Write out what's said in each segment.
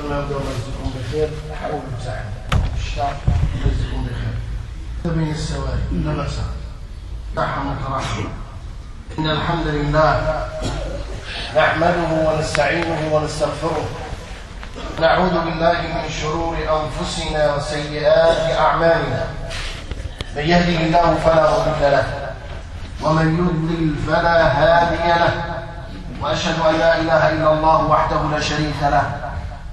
بخير. حول السواري بأس رحمك رحمة إن الحمد لله نحمده ونستعينه ونستغفره. نعوذ بالله من شرور أنفسنا وسيئات أعمالنا. من يهده الله فلا مضل له. ومن يضلل فلا هادي له. وأشهد أن لا إله إلا الله وحده لا شريك له.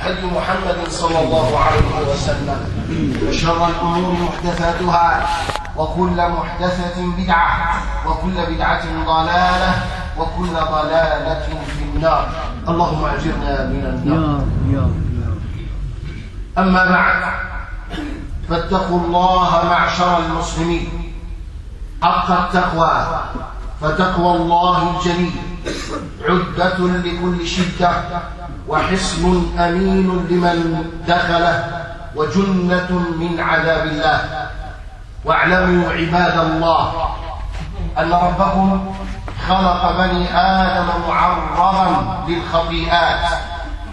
هدي محمد صلى الله عليه وسلم. وشر الأمور محدثاتها وكل محدثة بدعة وكل بدعة ضلالة وكل ضلالة في النار. اللهم أجرنا من النار. يا يا يا. أما بعد فاتقوا الله معشر المسلمين. حق التقوى فتقوى الله الجليل عدة لكل شدة. وحصن أمين لمن دخله وجنة من عذاب الله. واعلموا عباد الله أن ربكم خلق بني آدم معرضا للخطيئات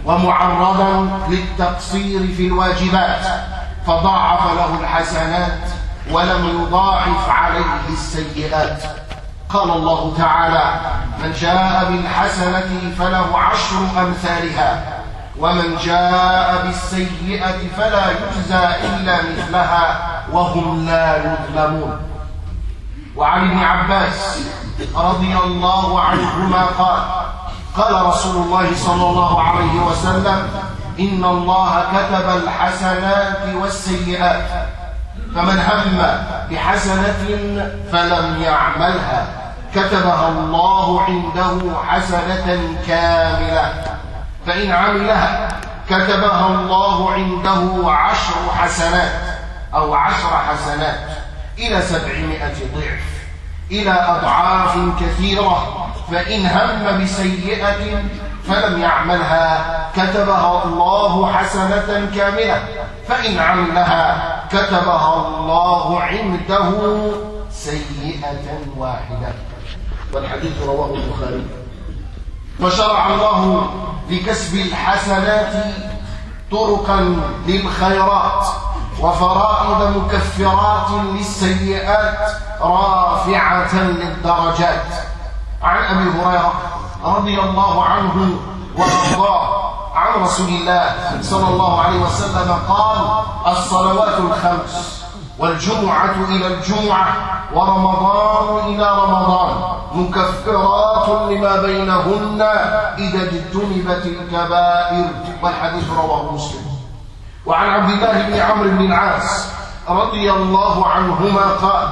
ومعرضا للتقصير في الواجبات فضاعف له الحسنات ولم يضاعف عليه السيئات. قال الله تعالى من جاء بالحسنة فله عشر أمثالها ومن جاء بالسيئة فلا يجزى إلا مثلها وهم لا يظلمون. وعن ابن عباس رضي الله عنهما قال قال رسول الله صلى الله عليه وسلم إن الله كتب الحسنات والسيئات. فمن هم بحسنة فلم يعملها. كتبها الله عنده حسنة كاملة. فإن عملها كتبها الله عنده عشر حسنات أو عشر حسنات إلى سبعمائة ضعف إلى أضعاف كثيرة. فإن هم بسيئة فلم يعملها كتبها الله حسنة كاملة. فإن عملها كتبها الله عنده سيئة واحدة. والحديث رواه البخاري. فشرع الله لكسب الحسنات طرقا للخيرات وفرائض مكفرات للسيئات رافعة للدرجات. عن أبي هريرة رضي الله عنه وأرضاه. عن رسول الله صلى الله عليه وسلم قال الصلوات الخمس والجمعة إلى الجمعة ورمضان إلى رمضان مكفرات لما بينهن إذا اجتنبت الكبائر والحديث رواه مسلم. وعن عبد الله بن عمرو بن العاص رضي الله عنهما قال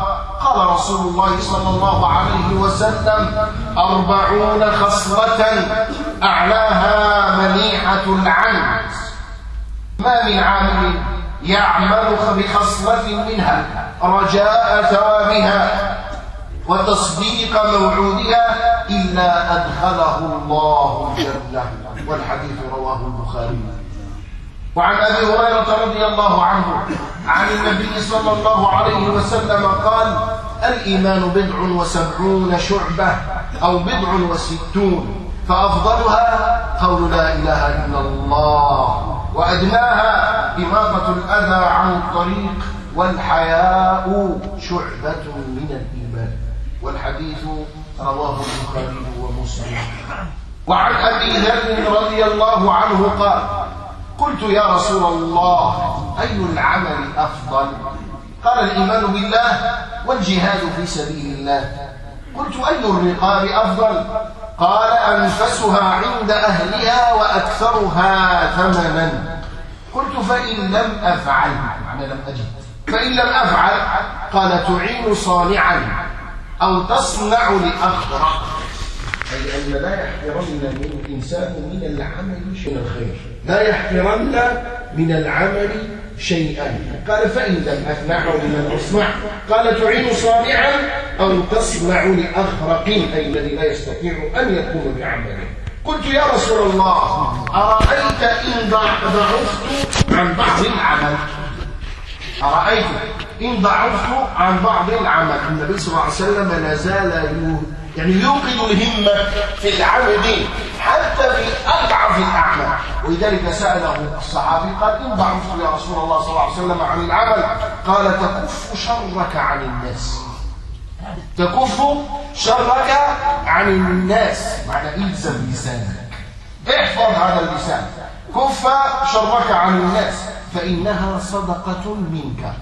قال رسول الله صلى الله عليه وسلم أربعون خصلة أعلاها منيحة العنز ما من عامل يعمل بخصلة منها رجاء ثوابها وتصديق موعودها إلا أدخله الله الجنة والحديث رواه البخاري. وعن أبي هريرة رضي الله عنه عن النبي صلى الله عليه وسلم قال الإيمان بضع وسبعون شعبة أو بضع وستون. فأفضلها قول لا إله إلا الله وأدناها إماطة الأذى عن الطريق والحياء شعبة من الإيمان. والحديث رواه البخاري ومسلم. وعن أبي ذر رضي الله عنه قال قلت يا رسول الله أي العمل أفضل؟ قال الإيمان بالله والجهاد في سبيل الله. قلت أي الرقاب أفضل؟ قال أنفسها عند أهلها وأكثرها ثمنا. قلت فإن لم أفعل معنى لم أجد. فإن لم أفعل قال تعين صانعا أو تصنع لأخرى. أي أن لا يحقرن من الإنسان من العمل شيء الخير. لا يحقرن من العمل شيئا. قال فإن لم أفنعه لمن أصنع قال تعين صانعا أو تصنع لأخرق أي الذي لا يستطيع أن يقوم بعمله. قلت يا رسول الله أرأيت إن ضعفت عن بعض العمل؟ أرأيت إن ضعفت عن بعض العمل. النبي صلى الله عليه وسلم لا زال يعني يوقد الهمة في العمل حتى في أضعف الأعمال ولذلك سأله الصحابي قال إن ضعفت يا رسول الله صلى الله عليه وسلم عن العمل. قال تكف شرك عن الناس. تكف شرك عن الناس. معنى إلزم لسانك. احفظ هذا اللسان. كف شرك عن الناس فإنها صدقة منك.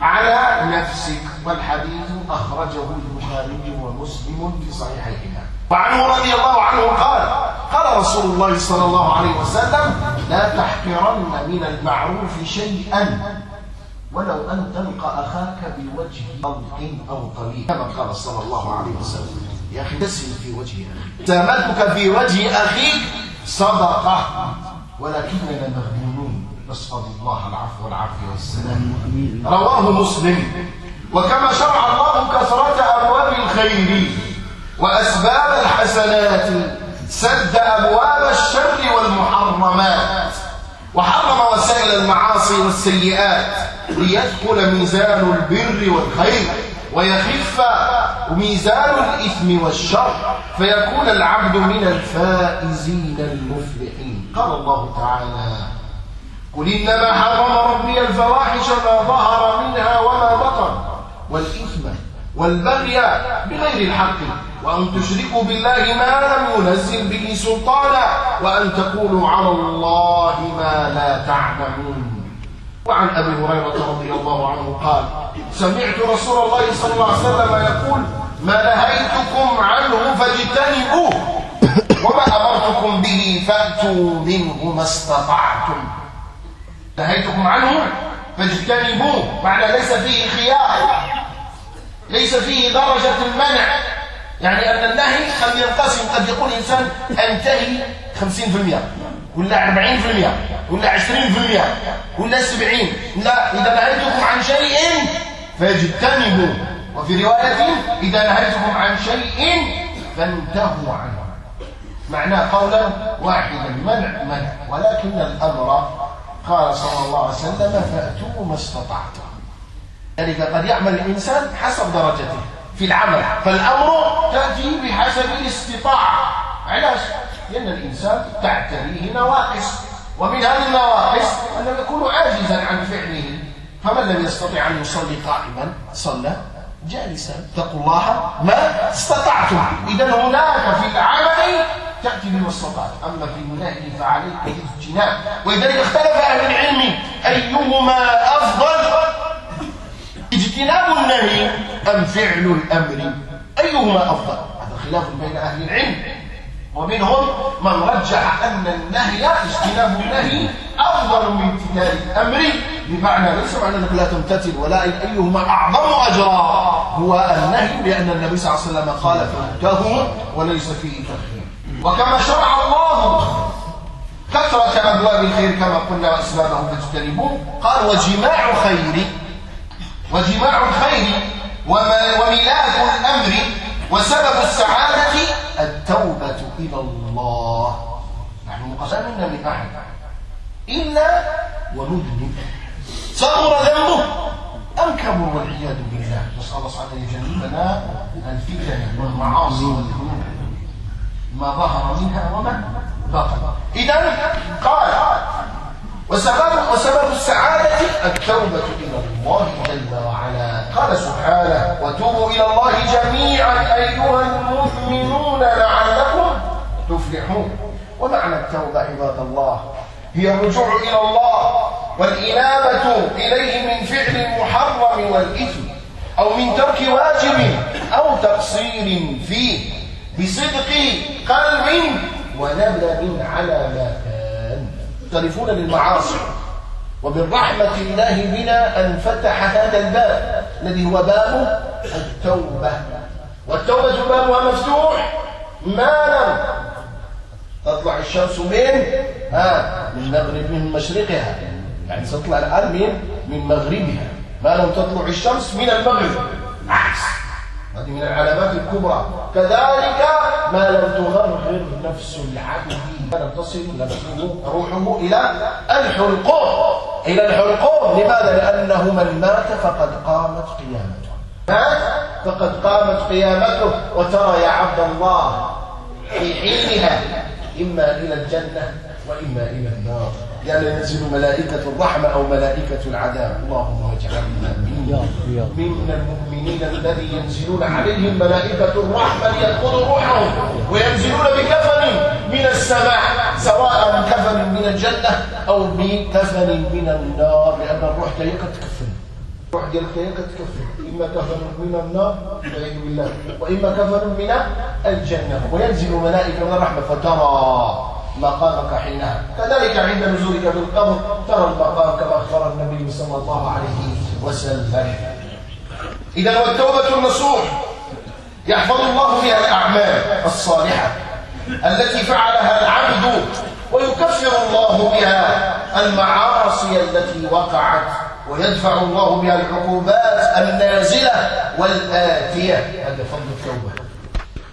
على نفسك والحديث أخرجه البخاري ومسلم في صحيحيهما. وعنه رضي الله عنه قال قال رسول الله صلى الله عليه وسلم لا تحقرن من المعروف شيئا ولو أن تلقى أخاك بوجه طلق أو طليق. كما قال صلى الله عليه وسلم. يا أخي تسل في وجه أخيك. سامتك في وجه أخيك صدقة ولكننا مغبونون نسأل الله العفو والعافية والسلام. رواه مسلم. وكما شرع الله كثرة أبواب الخير وأسباب الحسنات سد أبواب الشر والمحرمات وحرم وسائل المعاصي والسيئات ليدخل ميزان البر والخير ويخف ميزان الإثم والشر فيكون العبد من الفائزين المفلحين. قال الله تعالى قل إنما حرم ربي الفواحش ما ظهر منها وما بطن والإثم والبغي بغير الحق وأن تشركوا بالله ما لم ينزل به سلطانا وأن تقولوا على الله ما لا تعلمون. وعن أبي هريرة رضي الله عنه قال سمعت رسول الله صلى الله عليه وسلم يقول ما نهيتكم عنه فاجتنبوه وما أمرتكم به فأتوا منه ما استطعتم. نهيتكم عنه فاجتنبوه. معنى ليس فيه خيار. ليس فيه درجة المنع يعني أن النهي قد ينقسم قد يقول إنسان أنتهي 50% ولا 40% ولا 20% ولا 70 لا إذا نهيتكم عن شيء فاجتنبوا وفي رواية إذا نهيتكم عن شيء فانتهوا عنه. معناه قولا واحدا منع منع ولكن الأمر قال صلى الله عليه وسلم فأتوا ما استطعتم ذلك قد يعمل الإنسان حسب درجته في العمل فالأمر تأتي بحسب الاستطاعة. علاش؟ لأن الإنسان تعتريه نواقص. ومن هذه النواقص أنه يكون عاجزا عن فعله. فمن لم يستطع أن يصلي قائما صلى جالسا. اتقوا الله ما استطعتم. إذا هناك في العمل تأتي بما استطعت أما في النهي فعليك الاجتناب. ولذلك اختلف أهل العلم أيهما أفضل اجتناب النهي أم فعل الأمر؟ أيهما أفضل؟ هذا خلاف بين أهل العلم. ومنهم من رجح أن النهي اجتناب النهي أفضل من امتثال الأمر. بمعنى ليس معنى أنك لا تمتثل ولا أيهما أعظم أجرا هو النهي لأن النبي صلى الله عليه وسلم قال فانتهوا وليس فيه تخيير وكما شرع الله كثرة أبواب الخير كما قلنا وأسبابه فاجتنبوه قال وجماع خير وجماع الخير وملاك الأمر وسبب السعادة التوبة إلى الله. نحن مقسمين من أحد إلا ومذنب صغر ذنبه أم كبر والعياذ بالله. نسأل الله سبحانه يجنبنا الفتن والمعاصي والذنوب. ما ظهر منها وما بطن إذا قال وسبب وسبب السعادة التوبة إلى الله جل وعلا. قال سبحانه وتوبوا إلى الله جميعا أيها المؤمنون لعلكم تفلحون. ومعنى التوبة عباد الله هي الرجوع إلى الله والإنابة إليه من فعل المحرم والإثم أو من ترك واجب أو تقصير فيه. بصدق قلب وندم على ما كان تعرفون للمعاصي ومن رحمة الله بنا أن فتح هذا الباب الذي هو باب التوبة. والتوبة بابها مفتوح. ما لم تطلع الشمس من ها من مغرب من مشرقها. يعني ستطلع الآن من من مغربها. ما لم تطلع الشمس من المغرب. عكس. هذه من العلامات الكبرى. كذلك ما لم تغرغر نفس العبد. لم تصل نفسه روحه إلى الحلقوم. إلى الحلقوم. لماذا؟ لأنه من مات فقد قامت قيامته. مات فقد قامت قيامته وترى يا عبد الله في حينها. إما إلى الجنة وإما إلى النار. يعني ينزل ملائكة الرحمة أو ملائكة العذاب. اللهم اجعلنا من من المؤمنين الذي ينزلون عليهم ملائكة الرحمة ليأخذوا روحهم وينزلون بكفن من السماء سواء كفن من الجنة أو بكفن من النار لأن الروح لا تكفن. الروح ديالك هي كتكفن إما كفن من النار والعياذ بالله وإما كفن من الجنة. وينزل ملائكة من الرحمة فترى مقامك حينها. كذلك عند نزولك في القبر ترى المقام كما أخبر النبي صلى الله عليه وسلم. إذا والتوبة النصوح يحفظ الله بها الأعمال الصالحة التي فعلها العبد ويكفر الله بها المعاصي التي وقعت ويدفع الله بها العقوبات النازلة والآتية. هذا فضل التوبة.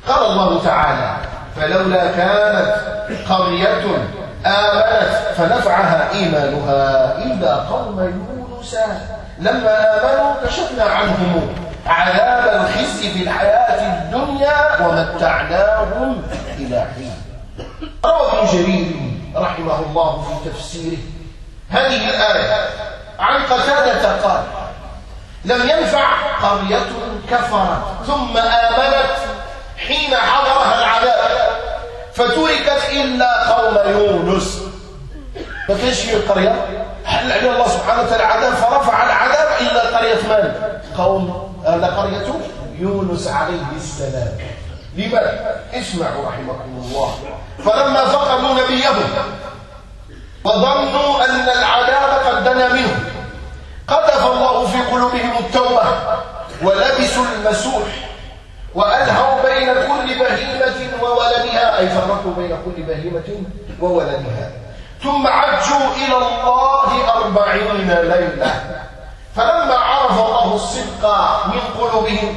قال الله تعالى فلولا كانت قرية آمنت فنفعها إيمانها إلا قوم يونس. لما آمنوا كشفنا عنهم عذاب الخزي في الحياة الدنيا ومتعناهم إلى حين. روى ابن جرير رحمه الله في تفسيره هذه الآية. عن قتادة قال لم ينفع قرية كفرت ثم آمنت حين حضرها فتركت إلا قوم يونس. ما كانش هي القرية حل عليه الله سبحانه وتعالى العذاب فرفع العذاب إلا قرية من؟ قوم أهل قرية يونس عليه السلام. لماذا؟ اسمعوا رحمكم الله. فلما فقدوا نبيهم وظنوا أن العذاب قد دنا منهم قذف الله في قلوبهم التوبة ولبسوا المسوح. وألهوا بين كل بهيمة وولدها أي فرقوا بين كل بهيمة وولدها. ثم عجوا إلى الله أربعين ليلة. فلما عرف الله الصدق من قلوبهم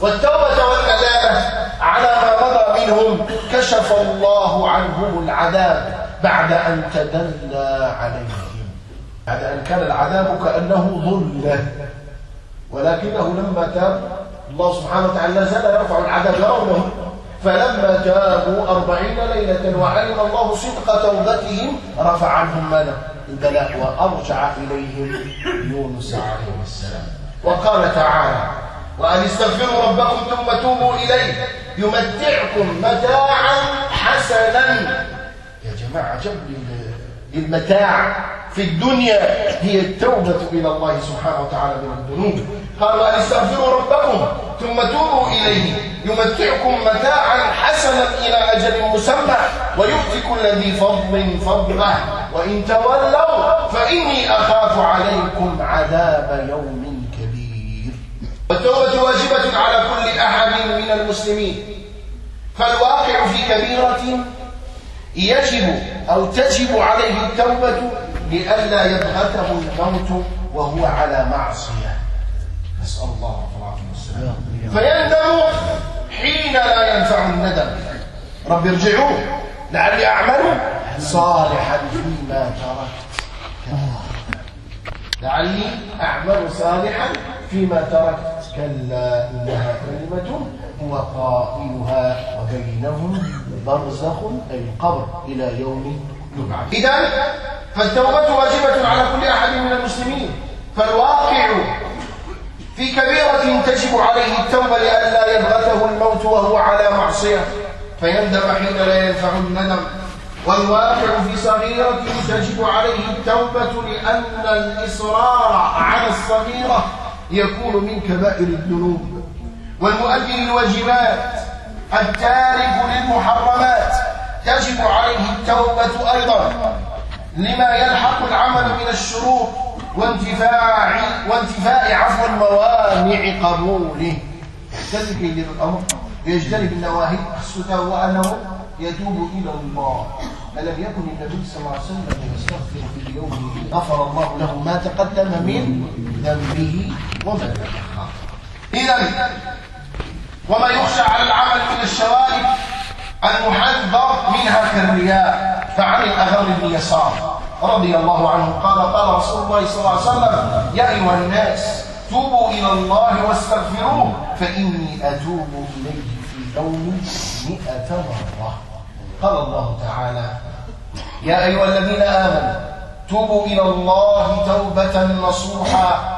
والتوبة والندامة على ما مضى منهم كشف الله عنهم العذاب بعد أن تدلى عليهم. بعد أن كان العذاب كأنه ظلة ولكنه لما تاب الله سبحانه وتعالى لا زال يرفع العذاب يرونه فلما تابوا أربعين ليلة وعلم الله صدق توبتهم رفع عنهم ماذا؟ البلاء وأرجع إليهم يونس عليه السلام. وقال تعالى وأن استغفروا ربكم ثم توبوا إليه يمتعكم متاعا حسنا. يا جماعة جنب للمتاع في الدنيا هي التوبة إلى الله سبحانه وتعالى من الذنوب. أن استغفروا ربكم ثم توبوا إليه. يمتعكم متاعا حسنا إلى أجل مسمى ويؤتي كل ذي فضل فضله. وإن تولوا فإني أخاف عليكم عذاب يوم كبير. والتوبة واجبة على كل أحد من المسلمين. فالواقع في كبيرة يجب أو تجب عليه التوبة لئلا يبغته الموت وهو على معصية. نسأل الله العافية والسلام. فيندم حين لا ينفع الندم. رب ارجعوا. لعلي أعمل صالحا فيما تركت. لعلي أعمل صالحا فيما تركت. كلا إنها كلمة هو قائلها وبينهم برزخ أي القبر إلى يوم يبعث إذا فالتوبة واجبة على كل أحد من المسلمين فالواقع في كبيرة تجب عليه التوبة لئلا يبغته الموت وهو على معصية فيندم حين لا ينفع الندم. والواقع في صغيرة تجب عليه التوبة لأن الإصرار على الصغيرة يكون من كبائر الذنوب. والمؤدي للواجبات التارك للمحرمات تجب عليه التوبة أيضا لما يلحق العمل من الشروط وانتفاع وانتفاء عفو الموانع قبوله. كذلك يجب الأمر يجتنب النواهي. السدى وأنه يتوب إلى الله. ألم يكن النبي صلى الله عليه وسلم يستغفر في يومه غفر الله له ما تقدم من ذنبه وما تأخر. إذا وما يخشى على العمل من الشوائب المحذر منها كالرياء فعن الأغر بن يسار رضي الله عنه. قال قال رسول الله صلى الله عليه وسلم يا أيها الناس توبوا إلى الله واستغفروه فإني أتوب إليه في يوم مئة مرة. قال الله تعالى يا أيها الذين آمنوا توبوا إلى الله توبة نصوحا.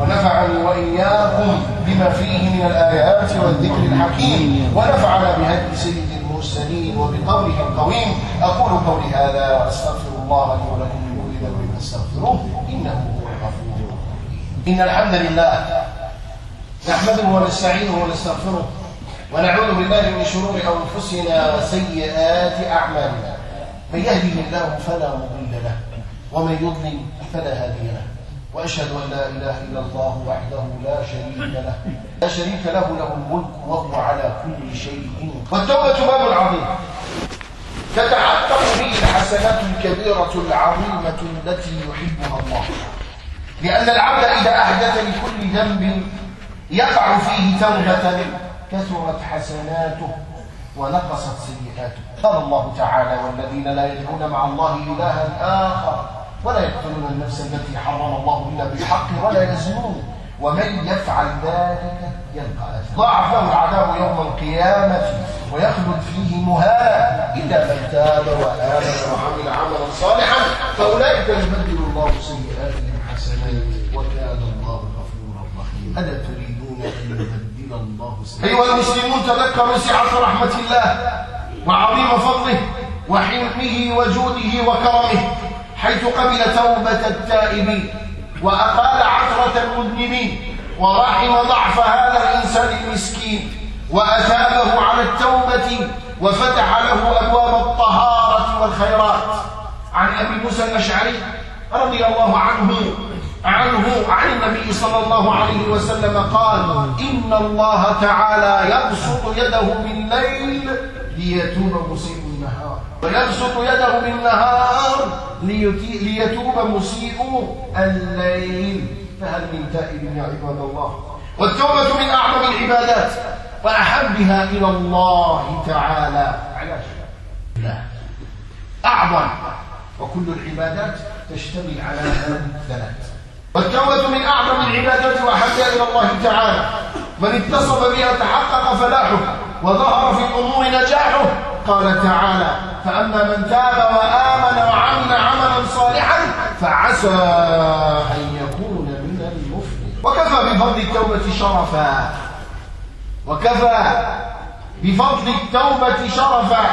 ونفعني وإياكم بما فيه من الآيات والذكر الحكيم ونفعنا بهدي سيد المرسلين وبقوله القويم. أقول قولي هذا وأستغفر الله لي ولكم من كل ذنب فاستغفروه إنه هو الغفور إن الحمد لله نحمده ونستعينه ونستغفره ونعوذ بالله من شرور أنفسنا وسيئات أعمالنا. من يهده الله فلا مضل له ومن يضلل فلا هادي له. وأشهد أن لا إله إلا الله وحده لا شريك له. لا شريك له له الملك وهو على كل شيء والتوبة باب عظيم تتحقق به الحسنات الكبيرة العظيمة التي يحبها الله. لأن العبد إذا أحدث لكل ذنب يقع فيه توبة كثرت حسناته ونقصت سيئاته. قال الله تعالى والذين لا يدعون مع الله إلها آخر ولا يقتلون النفس التي حرم الله إلا بالحق ولا يزنون. ومن يفعل ذلك يلقى ضاعف له العذاب يوم القيامة ويخلد فيه مهانا إلا من تاب وآمن وعمل عملا صالحا فأولئك يبدل الله سيئاتهم حسنات وكان الله غفورا رحيما. ألا تريدون أن يبدل الله سيئاتهم؟ أيها المسلمون تذكروا سعة رحمة الله وعظيم فضله وحلمه وجوده وكرمه. حيث قبل توبة التائبين وأقال عثرة المذنبين ورحم ضعف هذا الإنسان المسكين وأثابه على التوبة وفتح له أبواب الطهارة والخيرات. عن أبي موسى الأشعري رضي الله عنه عنه عن النبي صلى الله عليه وسلم قال إن الله تعالى يبسط يده بالليل ليتوب النهار ويبسط يده بالنهار ليتوب مسيء الليل. فهل من تائب يا عباد الله؟ والتوبة من أعظم العبادات وأحبها إلى الله تعالى. على لا أعظم. وكل العبادات تشتمل على الثلاث. والتوبة من أعظم العبادات وأحبها إلى الله تعالى. من اتصف بها تحقق فلاحه وظهر في الأمور نجاحه قال تعالى فأما من تاب وآمن وعمل عملا صالحا فعسى أن يكون من المفلح وكفى بفضل التوبة شرفا. وكفى بفضل التوبة شرفا.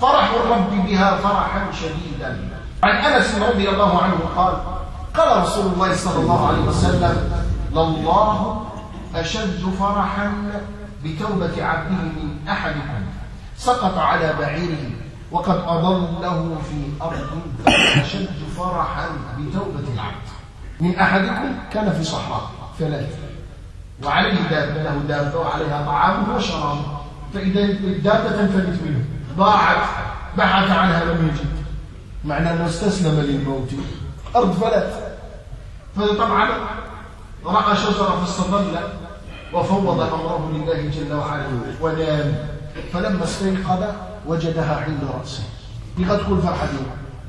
فرح الرب بها فرحا شديدا. عن أنس رضي الله عنه قال قال رسول الله صلى الله عليه وسلم لله أشد فرحا بتوبة عبده من أحدكم. سقط على بعيره وقد أضله في أرض أشد فرحا بتوبة العبد. من أحدكم كان في صحراء ثلاثة وعليه دابة له دابة وعليها طعامه وشرابه فإذا الدابة تنفلت منه. ضاعت بحث عنها لم يجد. معنى أنه استسلم للموت. أرض فلات فطبعا رأى شجرة فاستظل وفوض أمره لله جل وعلا ونام. فلما استيقظ وجدها عند رأسه. قد تكون فرحة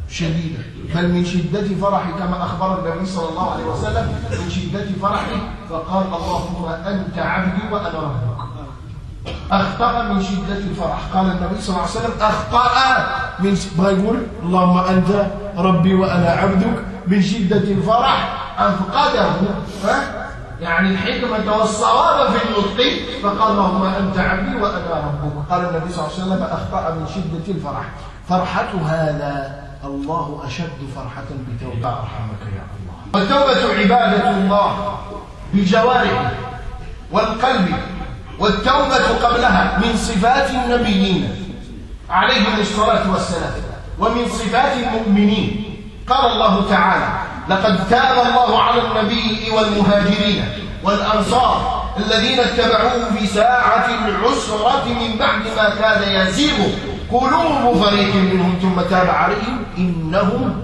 شديدة بل من شدة فرحه كما أخبر النبي صلى الله عليه وسلم من شدة فرحه فقال اللهم أنت عبدي وأنا ربك. أخطأ من شدة الفرح. قال النبي صلى الله عليه وسلم أخطأ من يقول؟ اللهم أنت ربي وأنا عبدك. من شدة الفرح أفقده يعني الحكمة والصواب في النطق فقال اللهم أنت عبدي وأنا ربك. قال النبي صلى الله عليه وسلم أخطأ من شدة الفرح. فرحة هذا الله أشد فرحة بتوبة. أرحمك يا الله. والتوبة عبادة الله بالجوارح والقلب والتوبة قبلها من صفات النبيين عليهم الصلاة والسلام ومن صفات المؤمنين. قال الله تعالى لقد تاب الله على النبي والمهاجرين والأنصار الذين اتبعوه في ساعة العسرة من بعد ما كان يزيغ. قلوب فريق منهم ثم تاب عليهم. إنه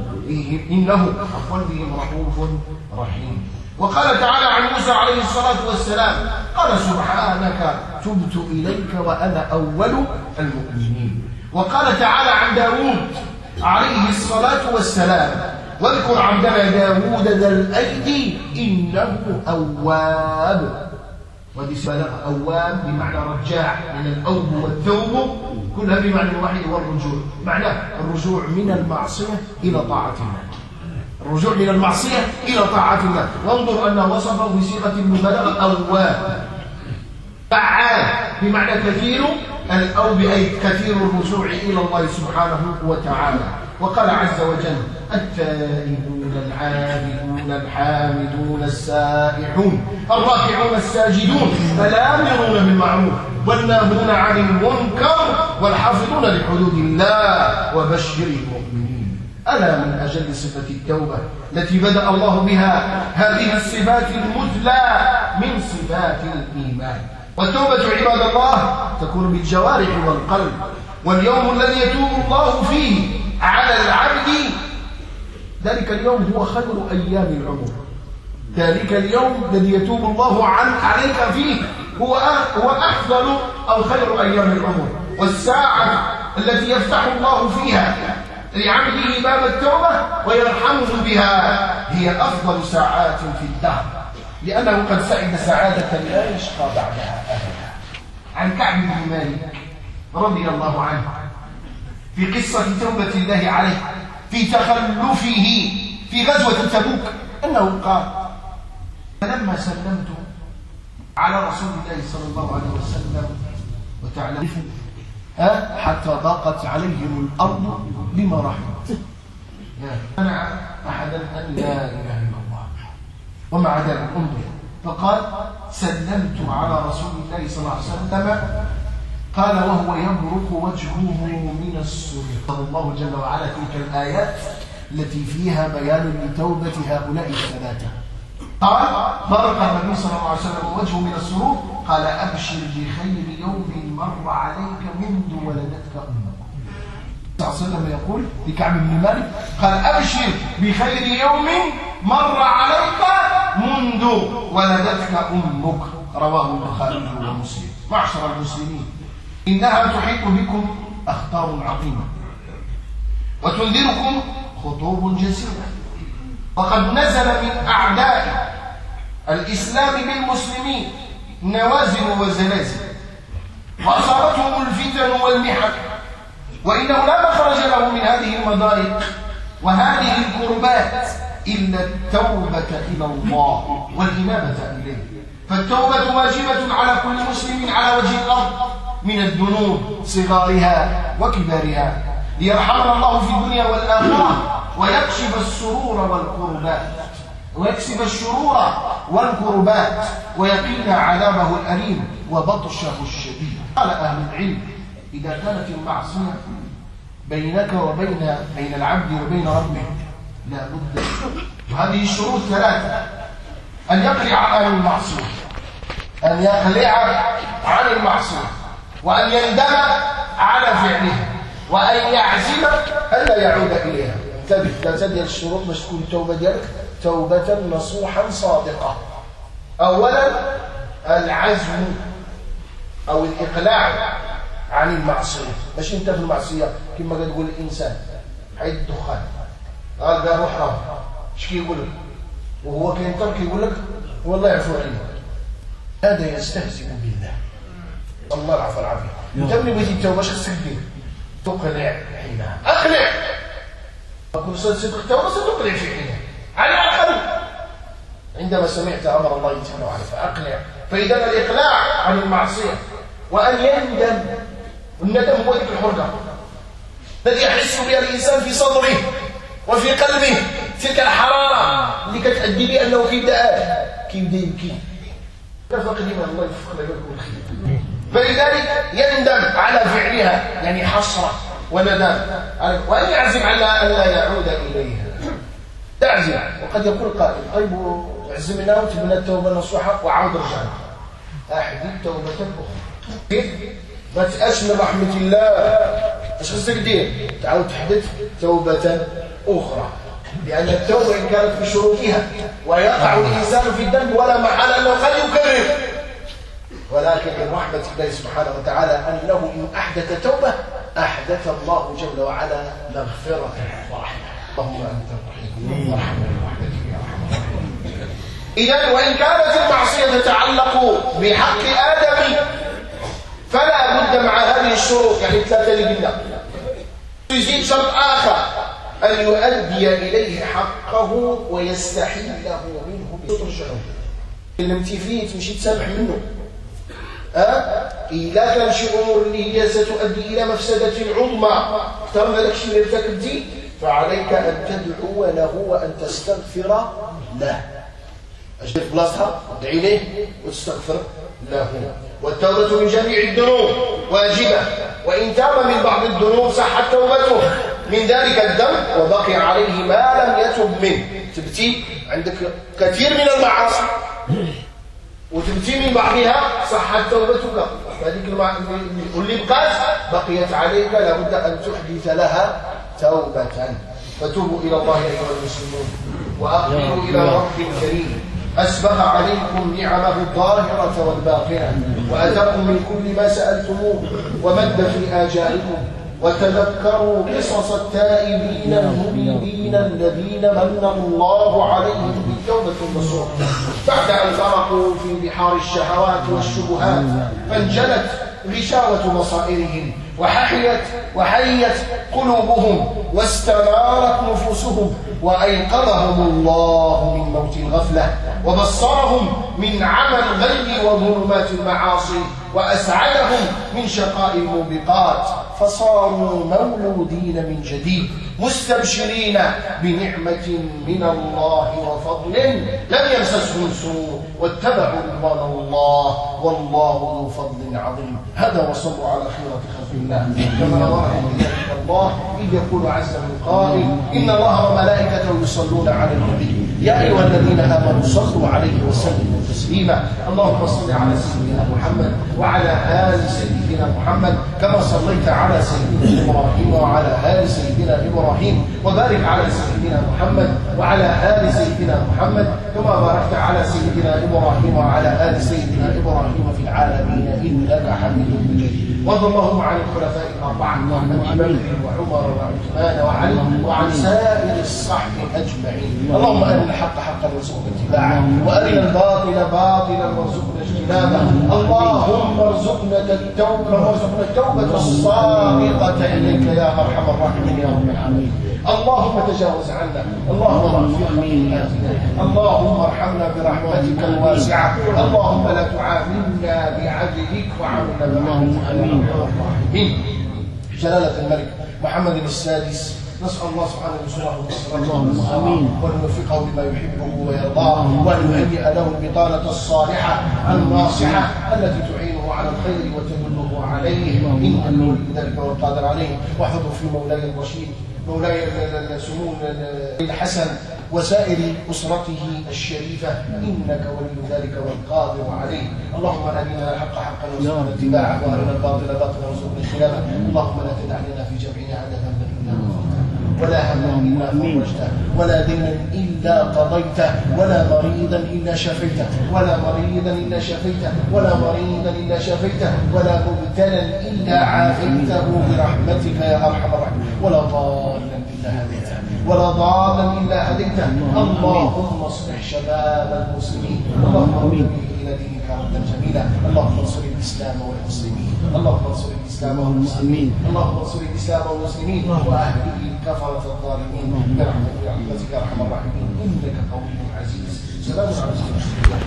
إنه عفوا بهم رؤوف رحيم. وقال تعالى عن موسى عليه الصلاة والسلام قال سبحانك تبت إليك وأنا أول المؤمنين. وقال تعالى عن داود عليه الصلاة والسلام واذكر عبدنا داود ذا الأيدي إنه أواب. ودي بلغ أواب بمعنى رجاع من الأوب والثوب. كلها بمعنى الواحد والرجوع معناه الرجوع من المعصية إلى طاعة الله. الرجوع من المعصية إلى طاعة الله. وانظر أنه وصفه بصيغة المبالغة أواب. فعال بمعنى كثير. الأوب أي كثير الرجوع إلى الله سبحانه وتعالى. وقال عز وجل التائبون العابدون الحامدون السائحون الراكعون الساجدون الآمرون بالمعروف والناهون عن المنكر والحافظون لحدود الله وبشر المؤمنين. ألا من أجل صفة التوبة التي بدأ الله بها هذه الصفات المثلى من صفات الإيمان. والتوبة عباد الله تكون بالجوارح والقلب واليوم الذي يتوب الله فيه على العبد ذلك اليوم هو خير أيام العمر. ذلك اليوم الذي يتوب الله عن عليك فيه هو هو أفضل أو خير أيام العمر. والساعة التي يفتح الله فيها لعبده باب التوبة ويرحمه بها هي أفضل ساعات في الدهر. لأنه قد سعد سعادة لا يشقى بعدها أبدا. عن كعب بن مالك رضي الله عنه في قصة توبة الله عليه في تخلفه في غزوة تبوك أنه قال فلما سلمت على رسول الله صلى الله عليه وسلم وتعلم حتى ضاقت عليهم الأرض بما رحمت. منع أحدا أن لا إله إلا الله. ومع ذلك انظر فقال سلمت على رسول الله صلى الله عليه وسلم قال وهو يبرق وجهه من السرور قال الله جل وعلا تلك الآيات التي فيها بيان لتوبة هؤلاء الثلاثة. قال برق النبي صلى الله عليه وسلم وجهه من السرور قال أبشر بخير يوم مر عليك منذ ولدتك أمك. صلى الله عليه وسلم يقول لكعب بن مالك قال أبشر بخير يوم مر عليك منذ ولدتك أمك. رواه البخاري ومسلم. معشر المسلمين. إنها تحيط بكم أخطار عظيمة وتنذركم خطوب جسيمة. وقد نزل من أعداء الإسلام بالمسلمين نوازل وزلازل وأصابتهم الفتن والمحن وإنه لا مخرج له من هذه المضايق وهذه الكربات إلا التوبة إلى الله والإنابة إليه. فالتوبة واجبة على كل مسلم على وجه الأرض. من الذنوب صغارها وكبارها. ليرحمنا الله في الدنيا والآخرة ويكشف السرور والكربات ويكسب الشرور والكربات ويقينا عذابه الأليم وبطشه الشديد. قال أهل العلم إذا كانت المعصية بينك وبين بين العبد وبين ربه لا بد وهذه الشروط ثلاثة. أن يقلع عن المعصية. أن يقلع عن المعصية. وأن يندم على فعلها وأن يعزم ألا يعود إليها. ثلاثة ديال الشروط باش تكون التوبة ديالك؟ توبة نصوحا صادقة. أولا العزم أو الإقلاع عن المعصية. باش أنت في المعصية كما تقول الإنسان حيد الدخان. قال روح اش كيقول لك؟ وهو كينطر كيقول لك والله يعفو عليك. هذا يستهزئ بالله. الله العفو والعافية. انت ملي بغيتي التوبة اش خصك دير تقلع حينها اقلع اكون صدق التوبة ستقلع في حينها على الاقل عندما سمعت أمر الله جل وعلا فاقلع فإذا الإقلاع عن المعصية وأن يندم الندم هو ذيك الحرقة. الذي يحس بها الإنسان في صدره وفي قلبه تلك الحرارة اللي كتؤدي بأنه كيبدا كيبدا يبكي الله فلذلك يندم على فعلها يعني حسرة وندم. وأن يعزم على لا يعود إليها. تعزم. وقد يقول قائل طيب عزمنا وتبنى التوبة نصوحة وعود رجعنا. أحدث توبة أخرى ما تأس من رحمة الله. اش خصك دير تعاود تحدث. توبة أخرى. لأن التوبة إن كانت بشروطها ويقع الإنسان في الذنب ولا محال أنه قد يكرر. ولكن من رحمة الله سبحانه وتعالى أنه إن أحدث توبة أحدث الله جل وعلا مغفرة ورحمة. اللهم أنت الرحيم. ورحمة رحمتك يا رحمة إذا وإن كانت المعصية تتعلق بحق آدم فلا بد مع هذه الشروط يعني ثلاثة اللي قلنا يزيد شرط آخر. أن يؤدي إليه حقه ويستحيله منه بترجعه إن لم تفيه تمشي تسامح منه. أه؟ إذا كان شي أمور اللي هي ستؤدي إلى مفسدة عظمى. اختار لك شيء اللي ارتكبتي فعليك أن تدعو له وأن تستغفر له. أجل في بلاصتها ادعي له وتستغفر له. والتوبة من جميع الذنوب واجبة. وإن تاب من بعض الذنوب صحت توبته. من ذلك الذنب وبقي عليه ما لم يتب منه. تبتي عندك كثير من المعاصي. وتبتي من بعضها صحت توبتك. هذيك واللي بقات بقيت عليك لابد أن تحدث لها توبة. فتوبوا إلى الله أيها المسلمون. وأقبلوا إلى رب كريم أسبغ عليكم نعمه الظاهرة والباطنة. وأتاكم من كل ما سألتموه. ومد في آجالكم وتذكروا قصص التائبين المبينين الذين من الله عليهم بالتوبة النصوح بعد أن غرقوا في بحار الشهوات والشبهات فانجلت غشاوة بصائرهم وححيت وحيت قلوبهم واستنارت نفوسهم وأيقظهم الله من موت الغفلة وبصرهم من عمى الغي وظلمات المعاصي وأسعدهم من شقاء الموبقات. فصاروا مولودين من جديد مستبشرين بنعمة من الله وفضل. لم يمسسهم سوء واتبعوا رضوان الله والله ذو فضل عظيم. هذا وصلوا على خيرة خلق الله. كما بذلك الله. إذ يقول عز من قائل إن الله وملائكته يصلون على النبي. يا أيها الذين آمنوا صلوا عليه وسلموا. تسليما اللهم صل على سيدنا محمد وعلى آل سيدنا محمد كما صليت على سيدنا إبراهيم وعلى آل سيدنا إبراهيم وبارك على سيدنا محمد وعلى آل سيدنا محمد كما باركت على سيدنا إبراهيم وعلى آل سيدنا إبراهيم في العالمين إنك حميد مجيد. وارض اللهم عن الخلفاء الأربعة أبي بكر وعمر وعثمان وعلي وعن سائر الصحب أجمعين. اللهم أرنا الحق حقا وارزقنا اتباعه وأرنا الباطل باطلا وارزقنا اجتنابه. اللهم ارزقنا التوبة وارزقنا التوبة الصادقة إليك يا أرحم الراحمين يا رب العالمين. اللهم تجاوز عنا. اللهم لنا. اللهم ارحمنا برحمتك الواسعة. اللهم لا تعاملنا بعدلك وعاملنا برحمتك الراحمين جلالة الملك محمد السادس. نسأل الله سبحانه وتعالى اللهم وان يوفقه لما يحبه ويرضاه وأن يهيئ له البطانة الصالحة الناصحة التي تعينه على الخير وتدله عليه. انه ذلك والقادر عليه. واحفظه في مولاي الرشيد مولاي سمو الحسن وسائر أسرته الشريفة. إنك ولي ذلك والقادر عليه. اللهم أرنا الحق حقا وارزقنا اتباعه وأرنا الباطل باطلا وارزقنا اجتنابه. اللهم لا تدع لنا في جمعنا ذنبا إلا ولا هما إلا فرجته ولا دينا إلا قضيته ولا مريضا إلا شفيته ولا مريضا إلا شفيته ولا مريضا إلا شفيته ولا مبتلا إلا عافيته برحمتك يا أرحم الراحمين. ولا ضالا إلا هديته ولا ضالا إلا هديته. اللهم اصلح شباب المسلمين. اللهم لديه كرما جميلا اللهم انصر الإسلام والمسلمين. اللهم انصر الإسلام والمسلمين. اللهم انصر الإسلام والمسلمين. واهله الكفره الظالمين. برحمتك يا أرحم الراحمين. إنك قوي عزيز. سلام على